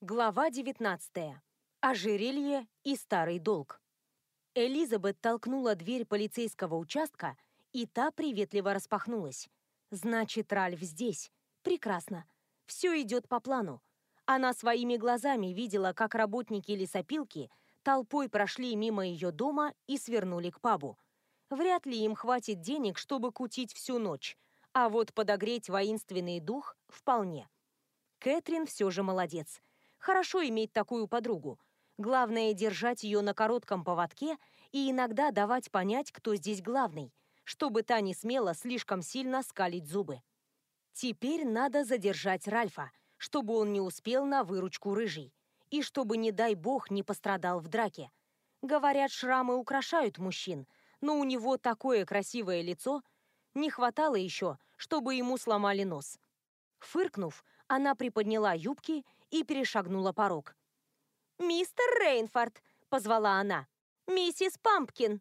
Глава 19. Ожерелье и старый долг. Элизабет толкнула дверь полицейского участка, и та приветливо распахнулась. Значит, Ральф здесь. Прекрасно. Все идет по плану. Она своими глазами видела, как работники лесопилки толпой прошли мимо ее дома и свернули к пабу. Вряд ли им хватит денег, чтобы кутить всю ночь, а вот подогреть воинственный дух вполне. Кэтрин все же молодец – Хорошо иметь такую подругу. Главное держать ее на коротком поводке и иногда давать понять, кто здесь главный, чтобы та не смела слишком сильно скалить зубы. Теперь надо задержать Ральфа, чтобы он не успел на выручку рыжий, и чтобы, не дай бог, не пострадал в драке. Говорят, шрамы украшают мужчин, но у него такое красивое лицо. Не хватало еще, чтобы ему сломали нос. Фыркнув, она приподняла юбки и перешагнула порог. «Мистер Рейнфорд!» — позвала она. «Миссис Пампкин!»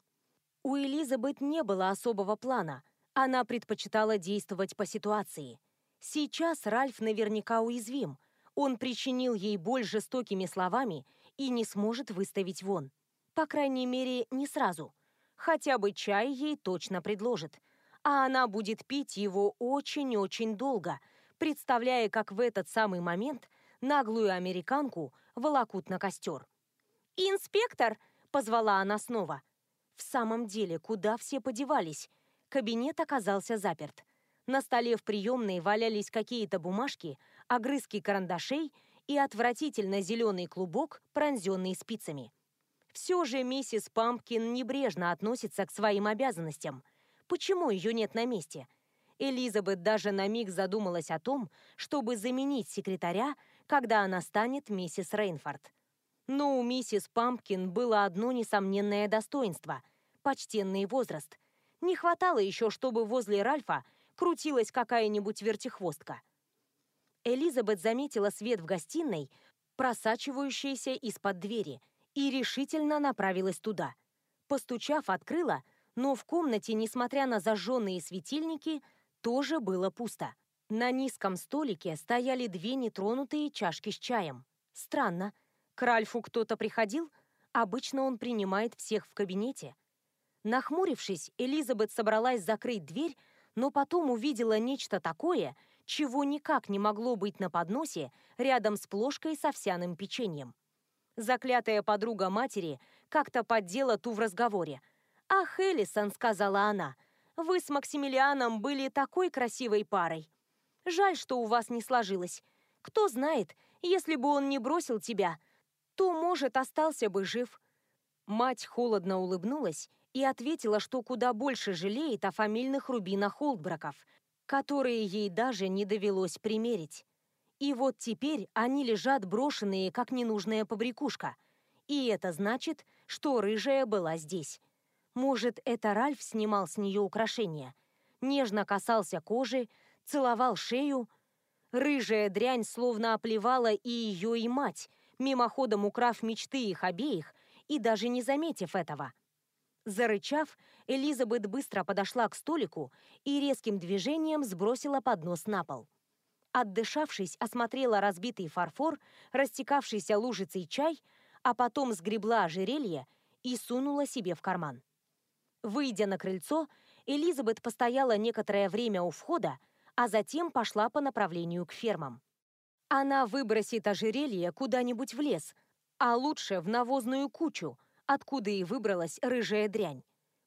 У Элизабет не было особого плана. Она предпочитала действовать по ситуации. Сейчас Ральф наверняка уязвим. Он причинил ей боль жестокими словами и не сможет выставить вон. По крайней мере, не сразу. Хотя бы чай ей точно предложит. А она будет пить его очень-очень долго, представляя, как в этот самый момент наглую американку волокут на костер. «Инспектор!» — позвала она снова. В самом деле, куда все подевались? Кабинет оказался заперт. На столе в приемной валялись какие-то бумажки, огрызки карандашей и отвратительно зеленый клубок, пронзенный спицами. Все же миссис Пампкин небрежно относится к своим обязанностям. Почему ее нет на месте? Элизабет даже на миг задумалась о том, чтобы заменить секретаря когда она станет миссис Рейнфорд. Но у миссис Пампкин было одно несомненное достоинство – почтенный возраст. Не хватало еще, чтобы возле Ральфа крутилась какая-нибудь вертихвостка. Элизабет заметила свет в гостиной, просачивающийся из-под двери, и решительно направилась туда. Постучав, открыла, но в комнате, несмотря на зажженные светильники, тоже было пусто. На низком столике стояли две нетронутые чашки с чаем. Странно. К Ральфу кто-то приходил? Обычно он принимает всех в кабинете. Нахмурившись, Элизабет собралась закрыть дверь, но потом увидела нечто такое, чего никак не могло быть на подносе рядом с плошкой с овсяным печеньем. Заклятая подруга матери как-то поддела ту в разговоре. «Ах, Элисон», — сказала она, — «вы с Максимилианом были такой красивой парой». Жаль, что у вас не сложилось. Кто знает, если бы он не бросил тебя, то, может, остался бы жив». Мать холодно улыбнулась и ответила, что куда больше жалеет о фамильных рубинах Холдбраков, которые ей даже не довелось примерить. И вот теперь они лежат брошенные, как ненужная побрякушка. И это значит, что рыжая была здесь. Может, это Ральф снимал с нее украшения. Нежно касался кожи, целовал шею. Рыжая дрянь словно оплевала и ее, и мать, мимоходом украв мечты их обеих и даже не заметив этого. Зарычав, Элизабет быстро подошла к столику и резким движением сбросила поднос на пол. Отдышавшись, осмотрела разбитый фарфор, растекавшийся лужицей чай, а потом сгребла ожерелье и сунула себе в карман. Выйдя на крыльцо, Элизабет постояла некоторое время у входа, а затем пошла по направлению к фермам. Она выбросит ожерелье куда-нибудь в лес, а лучше в навозную кучу, откуда и выбралась рыжая дрянь.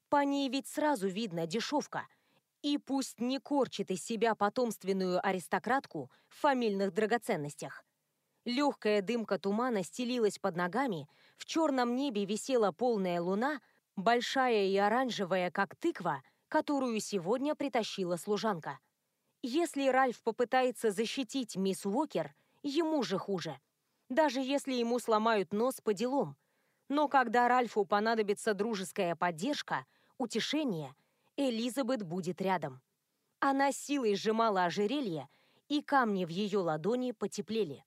По ней ведь сразу видно дешевка. И пусть не корчит из себя потомственную аристократку в фамильных драгоценностях. Легкая дымка тумана стелилась под ногами, в черном небе висела полная луна, большая и оранжевая, как тыква, которую сегодня притащила служанка. Если Ральф попытается защитить мисс Уокер, ему же хуже. Даже если ему сломают нос по делам. Но когда Ральфу понадобится дружеская поддержка, утешение, Элизабет будет рядом. Она силой сжимала ожерелье, и камни в ее ладони потеплели.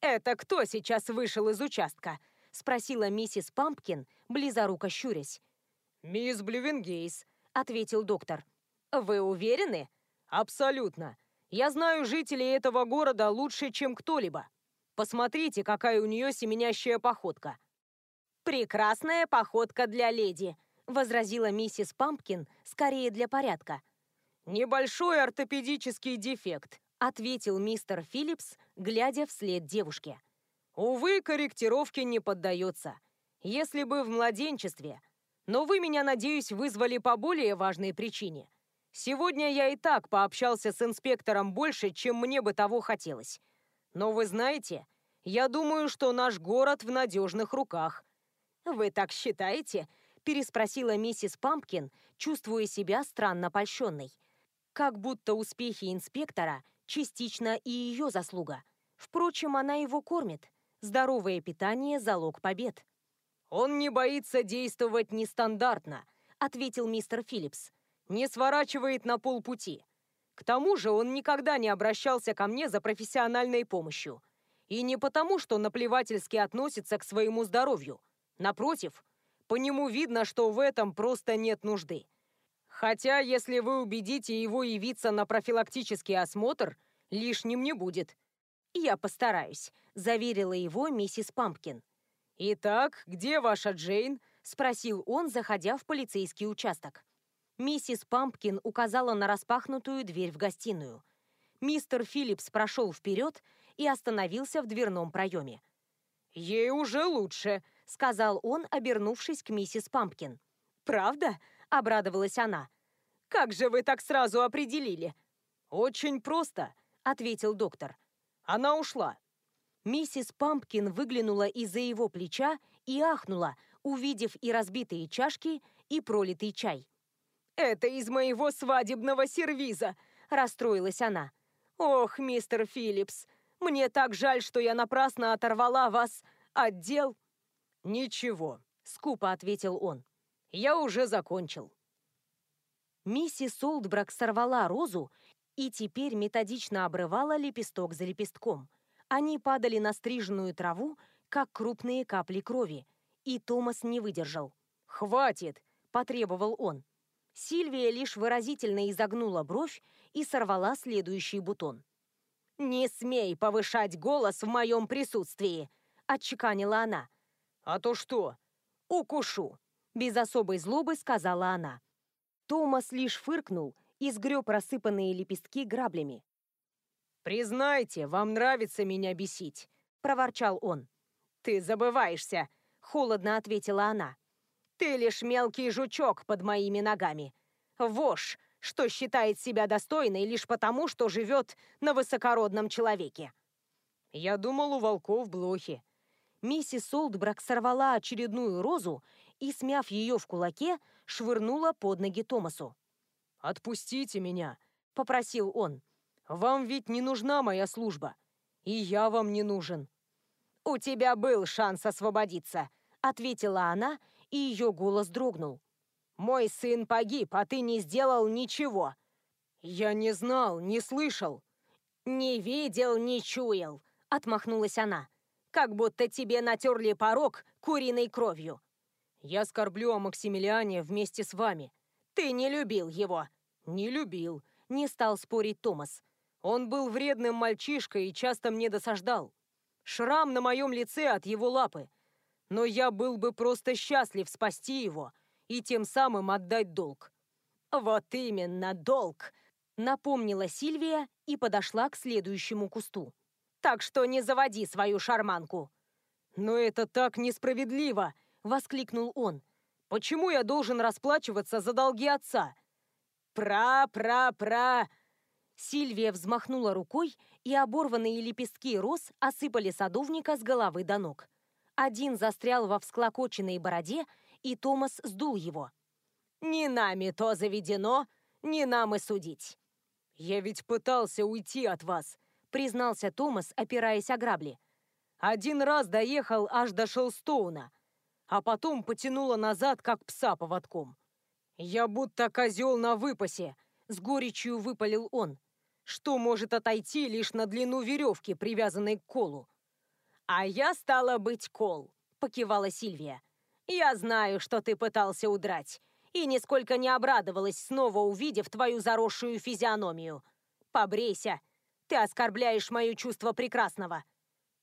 «Это кто сейчас вышел из участка?» — спросила миссис Пампкин, близоруко щурясь. «Мисс Блювенгейс», — ответил доктор. «Вы уверены?» «Абсолютно. Я знаю жителей этого города лучше, чем кто-либо. Посмотрите, какая у нее семенящая походка. «Прекрасная походка для леди», — возразила миссис Пампкин, скорее для порядка. «Небольшой ортопедический дефект», — ответил мистер Филлипс, глядя вслед девушке. «Увы, корректировке не поддается. Если бы в младенчестве. Но вы меня, надеюсь, вызвали по более важной причине. Сегодня я и так пообщался с инспектором больше, чем мне бы того хотелось. Но вы знаете, я думаю, что наш город в надежных руках». «Вы так считаете?» – переспросила миссис Пампкин, чувствуя себя странно польщенной. Как будто успехи инспектора частично и ее заслуга. Впрочем, она его кормит. Здоровое питание – залог побед. «Он не боится действовать нестандартно», — ответил мистер Филлипс. «Не сворачивает на полпути. К тому же он никогда не обращался ко мне за профессиональной помощью. И не потому, что наплевательски относится к своему здоровью. Напротив, по нему видно, что в этом просто нет нужды. Хотя, если вы убедите его явиться на профилактический осмотр, лишним не будет». «Я постараюсь», — заверила его миссис Пампкин. «Итак, где ваша Джейн?» – спросил он, заходя в полицейский участок. Миссис Пампкин указала на распахнутую дверь в гостиную. Мистер Филлипс прошел вперед и остановился в дверном проеме. «Ей уже лучше», — сказал он, обернувшись к миссис Пампкин. «Правда?» — обрадовалась она. «Как же вы так сразу определили?» «Очень просто», — ответил доктор. «Она ушла. Миссис Пампкин выглянула из-за его плеча и ахнула, увидев и разбитые чашки, и пролитый чай. «Это из моего свадебного сервиза!» – расстроилась она. «Ох, мистер Филлипс, мне так жаль, что я напрасно оторвала вас от дел!» «Ничего», – скупо ответил он. «Я уже закончил». Миссис Олдбрак сорвала розу и теперь методично обрывала лепесток за лепестком – они падали на стриженную траву, как крупные капли крови, и Томас не выдержал. «Хватит!» – потребовал он. Сильвия лишь выразительно изогнула бровь и сорвала следующий бутон. «Не смей повышать голос в моем присутствии!» – отчеканила она. «А то что? Укушу!» – без особой злобы сказала она. Томас лишь фыркнул и сгреб рассыпанные лепестки граблями. «Признайте, вам нравится меня бесить», — проворчал он. «Ты забываешься», — холодно ответила она. «Ты лишь мелкий жучок под моими ногами. Вошь, что считает себя достойной лишь потому, что живет на высокородном человеке». «Я думал, у волков блохи». Миссис Олдбрак сорвала очередную розу и, смяв ее в кулаке, швырнула под ноги Томасу. «Отпустите меня», — попросил он. Вам ведь не нужна моя служба. И я вам не нужен». «У тебя был шанс освободиться», — ответила она, и ее голос дрогнул. «Мой сын погиб, а ты не сделал ничего». «Я не знал, не слышал». «Не видел, не чуял», — отмахнулась она. «Как будто тебе натерли порог куриной кровью». «Я скорблю о Максимилиане вместе с вами». «Ты не любил его». «Не любил», — не стал спорить Томас. Он был вредным мальчишкой и часто мне досаждал. Шрам на моем лице от его лапы. Но я был бы просто счастлив спасти его и тем самым отдать долг. «Вот именно, долг!» — напомнила Сильвия и подошла к следующему кусту. «Так что не заводи свою шарманку!» «Но это так несправедливо!» — воскликнул он. «Почему я должен расплачиваться за долги отца?» «Пра-пра-пра!» Сильвия взмахнула рукой, и оборванные лепестки роз осыпали садовника с головы до ног. Один застрял во всклокоченной бороде, и Томас сдул его. «Не нами то заведено, не нам и судить». «Я ведь пытался уйти от вас», — признался Томас, опираясь о грабли. «Один раз доехал аж до Шелстоуна, а потом потянуло назад, как пса поводком. Я будто козел на выпасе», — с горечью выпалил он что может отойти лишь на длину веревки, привязанной к колу. «А я стала быть кол», — покивала Сильвия. «Я знаю, что ты пытался удрать, и нисколько не обрадовалась, снова увидев твою заросшую физиономию. Побрейся, ты оскорбляешь мое чувство прекрасного».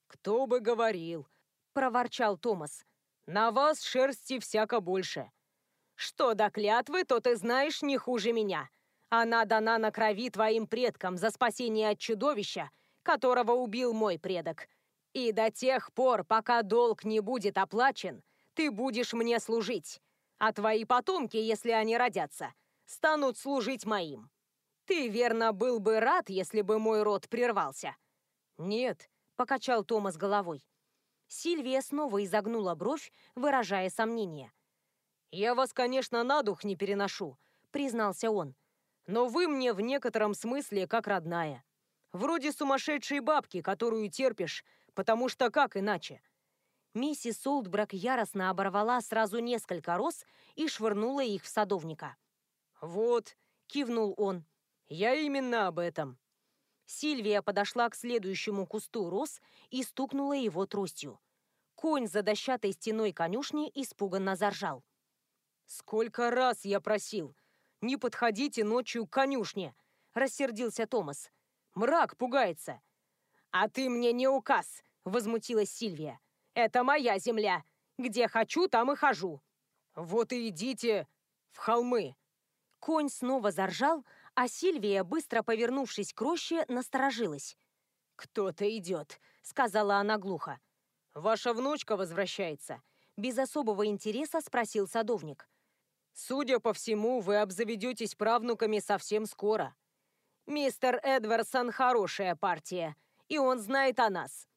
«Кто бы говорил!» — проворчал Томас. «На вас шерсти всяко больше». «Что до клятвы, то ты знаешь не хуже меня. Она дана на крови твоим предкам за спасение от чудовища, которого убил мой предок. И до тех пор, пока долг не будет оплачен, ты будешь мне служить. А твои потомки, если они родятся, станут служить моим. Ты, верно, был бы рад, если бы мой род прервался?» «Нет», — покачал Томас головой. Сильвия снова изогнула бровь, выражая сомнение. «Я вас, конечно, на дух не переношу», — признался он. «Но вы мне в некотором смысле как родная. Вроде сумасшедшей бабки, которую терпишь, потому что как иначе?» Миссис Солдбрак яростно оборвала сразу несколько роз и швырнула их в садовника. «Вот», — кивнул он, — «я именно об этом». Сильвия подошла к следующему кусту роз и стукнула его тростью. Конь за дощатой стеной конюшни испуганно заржал. «Сколько раз я просил! Не подходите ночью к конюшне!» — рассердился Томас. «Мрак пугается!» «А ты мне не указ!» — возмутилась Сильвия. «Это моя земля! Где хочу, там и хожу!» «Вот и идите в холмы!» Конь снова заржал, а Сильвия, быстро повернувшись к роще, насторожилась. «Кто-то идет», — сказала она глухо. «Ваша внучка возвращается», — без особого интереса спросил садовник. «Судя по всему, вы обзаведетесь правнуками совсем скоро. Мистер Эдвардсон хорошая партия, и он знает о нас.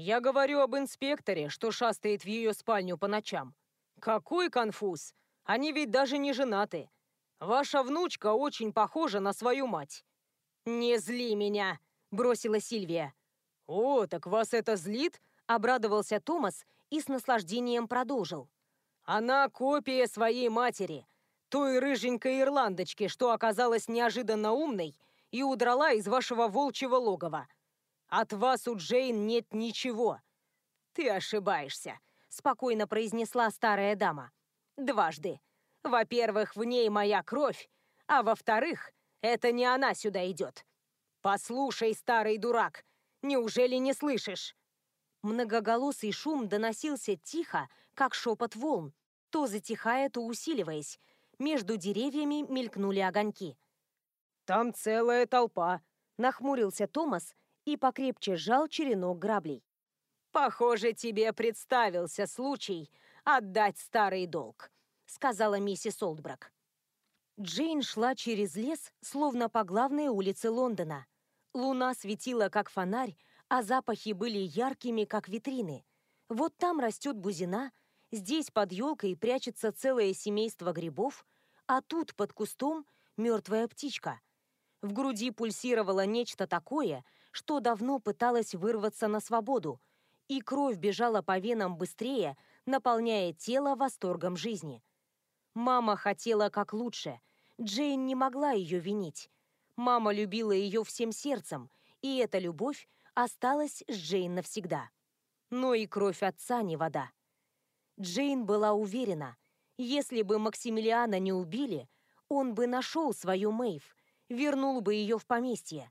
Я говорю об инспекторе, что шастает в ее спальню по ночам. Какой конфуз! Они ведь даже не женаты. Ваша внучка очень похожа на свою мать». «Не зли меня!» – бросила Сильвия. «О, так вас это злит?» – обрадовался Томас и с наслаждением продолжил. «Она копия своей матери, той рыженькой ирландочки, что оказалась неожиданно умной и удрала из вашего волчьего логова. От вас у Джейн нет ничего». «Ты ошибаешься», – спокойно произнесла старая дама. «Дважды. Во-первых, в ней моя кровь, а во-вторых, это не она сюда идет. Послушай, старый дурак, неужели не слышишь? Многоголосый шум доносился тихо, как шепот волн, то затихая, то усиливаясь. Между деревьями мелькнули огоньки. «Там целая толпа», — нахмурился Томас и покрепче сжал черенок граблей. «Похоже, тебе представился случай отдать старый долг», сказала миссис Олдбрак. Джейн шла через лес, словно по главной улице Лондона. Луна светила, как фонарь, а запахи были яркими, как витрины. Вот там растет бузина, здесь под елкой прячется целое семейство грибов, а тут под кустом мертвая птичка. В груди пульсировало нечто такое, что давно пыталось вырваться на свободу, и кровь бежала по венам быстрее, наполняя тело восторгом жизни. Мама хотела как лучше. Джейн не могла ее винить. Мама любила ее всем сердцем, и эта любовь осталась с Джейн навсегда. Но и кровь отца не вода. Джейн была уверена, если бы Максимилиана не убили, он бы нашел свою Мэйв, вернул бы ее в поместье.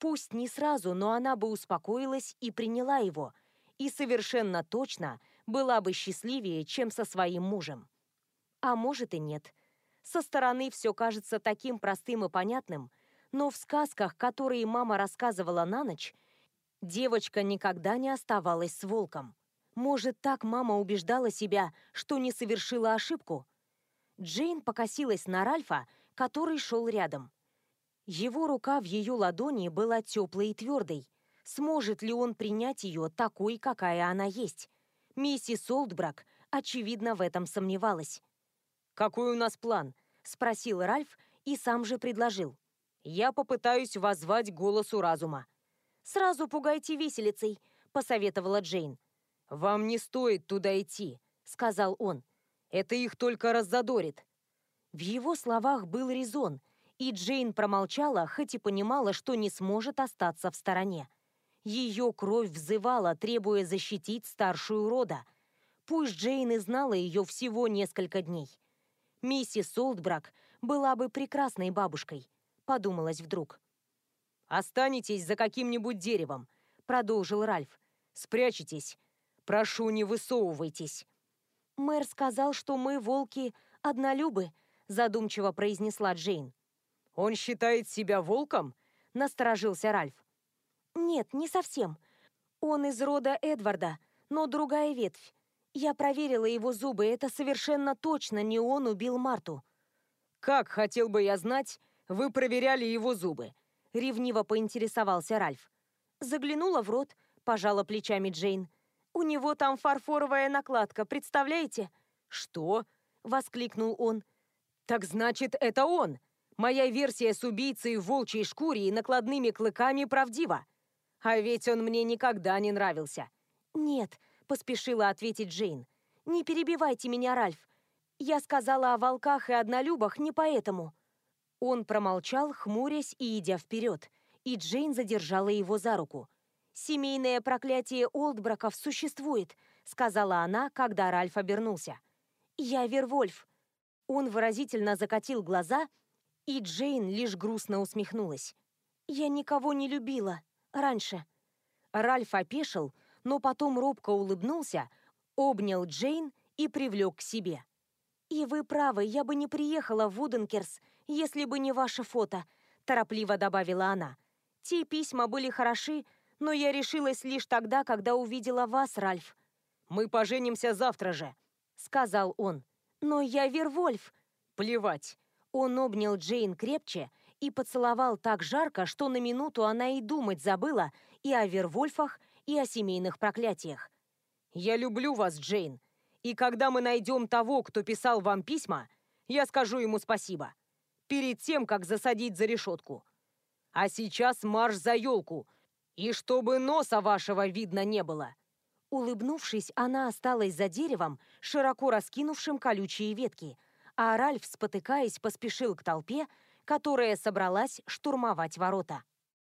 Пусть не сразу, но она бы успокоилась и приняла его, и совершенно точно была бы счастливее, чем со своим мужем. А может и нет. Со стороны все кажется таким простым и понятным, но в сказках, которые мама рассказывала на ночь, девочка никогда не оставалась с волком. Может, так мама убеждала себя, что не совершила ошибку? Джейн покосилась на Ральфа, который шел рядом. Его рука в ее ладони была теплой и твердой. Сможет ли он принять ее такой, какая она есть? Миссис Олдбрак, очевидно, в этом сомневалась. «Какой у нас план?» – спросил Ральф и сам же предложил. «Я попытаюсь воззвать голосу разума». «Сразу пугайте виселицей», – посоветовала Джейн. «Вам не стоит туда идти», – сказал он. «Это их только раззадорит». В его словах был резон, и Джейн промолчала, хоть и понимала, что не сможет остаться в стороне. Ее кровь взывала, требуя защитить старшую рода. Пусть Джейн и знала ее всего несколько дней. Миссис Олдбрак была бы прекрасной бабушкой, подумалось вдруг. «Останетесь за каким-нибудь деревом», — продолжил Ральф. Спрячьтесь. Прошу, не высовывайтесь. Мэр сказал, что мы, волки, однолюбы, задумчиво произнесла Джейн. Он считает себя волком? Насторожился Ральф. Нет, не совсем. Он из рода Эдварда, но другая ветвь. Я проверила его зубы, это совершенно точно не он убил Марту. Как, хотел бы я знать, вы проверяли его зубы? Ревниво поинтересовался Ральф. Заглянула в рот, пожала плечами Джейн. У него там фарфоровая накладка, представляете? Что? Воскликнул он. Так значит, это он. Моя версия с убийцей в волчьей шкуре и накладными клыками правдива. А ведь он мне никогда не нравился. Нет, поспешила ответить Джейн. Не перебивайте меня, Ральф. Я сказала о волках и однолюбах не поэтому. Он промолчал, хмурясь и идя вперед, и Джейн задержала его за руку. «Семейное проклятие Олдбраков существует», — сказала она, когда Ральф обернулся. «Я Вервольф». Он выразительно закатил глаза, и Джейн лишь грустно усмехнулась. «Я никого не любила. Раньше». Ральф опешил, но потом робко улыбнулся, обнял Джейн и привлек к себе. «И вы правы, я бы не приехала в Вуденкерс, если бы не ваше фото», — торопливо добавила она. «Те письма были хороши, но я решилась лишь тогда, когда увидела вас, Ральф». «Мы поженимся завтра же», — сказал он. «Но я Вервольф». «Плевать». Он обнял Джейн крепче и поцеловал так жарко, что на минуту она и думать забыла и о Вервольфах, и о семейных проклятиях. «Я люблю вас, Джейн, и когда мы найдем того, кто писал вам письма, я скажу ему спасибо. Перед тем, как засадить за решетку. А сейчас марш за елку, и чтобы носа вашего видно не было». Улыбнувшись, она осталась за деревом, широко раскинувшим колючие ветки, а Ральф, спотыкаясь, поспешил к толпе, которая собралась штурмовать ворота.